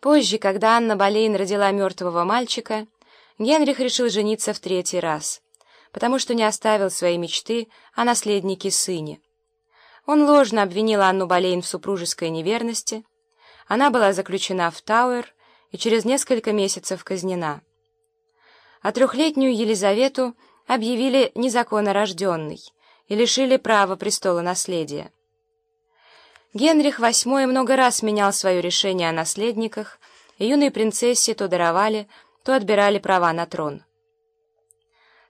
Позже, когда Анна Болейн родила мертвого мальчика, Генрих решил жениться в третий раз, потому что не оставил своей мечты о наследнике сыне. Он ложно обвинил Анну Болейн в супружеской неверности, она была заключена в Тауэр и через несколько месяцев казнена. А трехлетнюю Елизавету объявили незаконно рожденной и лишили права престола наследия. Генрих VIII много раз менял свое решение о наследниках, и юной принцессе то даровали, то отбирали права на трон.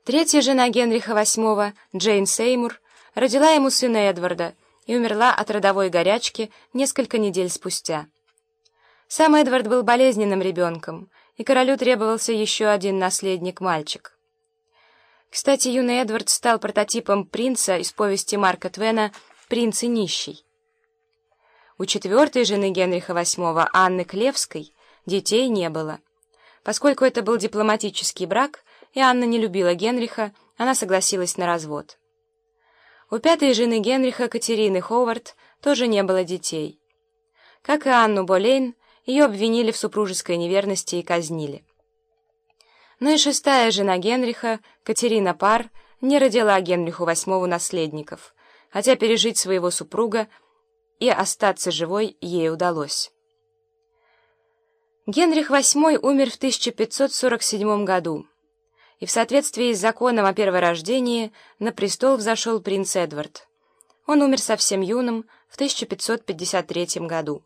Третья жена Генриха VIII, Джейн Сеймур, родила ему сына Эдварда и умерла от родовой горячки несколько недель спустя. Сам Эдвард был болезненным ребенком, и королю требовался еще один наследник-мальчик. Кстати, юный Эдвард стал прототипом принца из повести Марка Твена «Принц и нищий». У четвертой жены Генриха VIII, Анны Клевской, детей не было. Поскольку это был дипломатический брак, и Анна не любила Генриха, она согласилась на развод. У пятой жены Генриха, Катерины Ховард, тоже не было детей. Как и Анну Болейн, ее обвинили в супружеской неверности и казнили. Но и шестая жена Генриха, Катерина Пар, не родила Генриху VIII наследников, хотя пережить своего супруга и остаться живой ей удалось. Генрих VIII умер в 1547 году, и в соответствии с законом о перворождении на престол взошел принц Эдвард. Он умер совсем юным в 1553 году.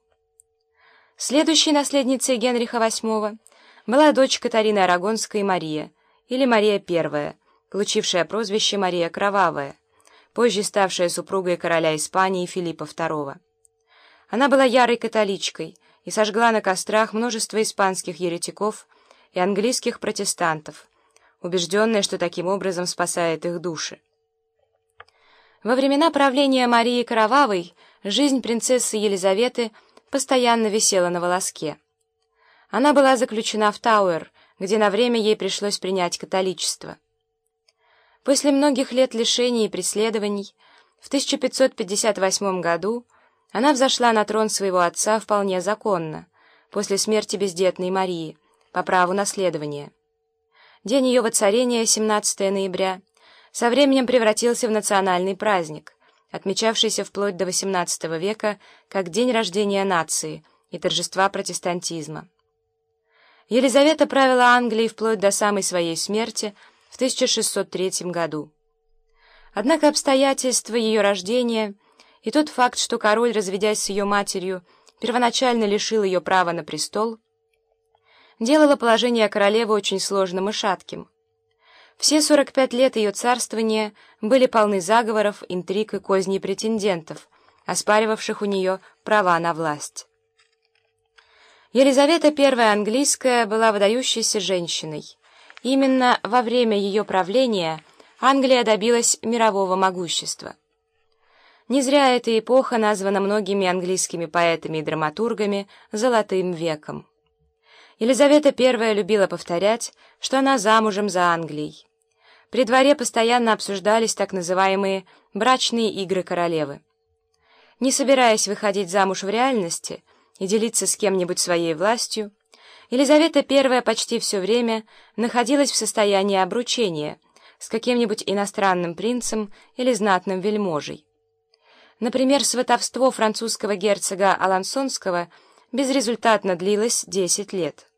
Следующей наследницей Генриха VIII была дочь Катарины Арагонской Мария, или Мария I, получившая прозвище Мария Кровавая, позже ставшая супругой короля Испании Филиппа II. Она была ярой католичкой и сожгла на кострах множество испанских еретиков и английских протестантов, убежденная, что таким образом спасает их души. Во времена правления Марии Кровавой жизнь принцессы Елизаветы постоянно висела на волоске. Она была заключена в Тауэр, где на время ей пришлось принять католичество. После многих лет лишений и преследований в 1558 году она взошла на трон своего отца вполне законно, после смерти бездетной Марии, по праву наследования. День ее воцарения, 17 ноября, со временем превратился в национальный праздник, отмечавшийся вплоть до XVIII века как день рождения нации и торжества протестантизма. Елизавета правила Англией вплоть до самой своей смерти в 1603 году. Однако обстоятельства ее рождения и тот факт, что король, разведясь с ее матерью, первоначально лишил ее права на престол, делало положение королевы очень сложным и шатким. Все 45 лет ее царствования были полны заговоров, интриг и козней претендентов, оспаривавших у нее права на власть. Елизавета I английская была выдающейся женщиной. Именно во время ее правления Англия добилась мирового могущества. Не зря эта эпоха названа многими английскими поэтами и драматургами «золотым веком». Елизавета I любила повторять, что она замужем за Англией. При дворе постоянно обсуждались так называемые «брачные игры королевы». Не собираясь выходить замуж в реальности и делиться с кем-нибудь своей властью, Елизавета I почти все время находилась в состоянии обручения с каким-нибудь иностранным принцем или знатным вельможей. Например, сватовство французского герцога Алансонского безрезультатно длилось 10 лет.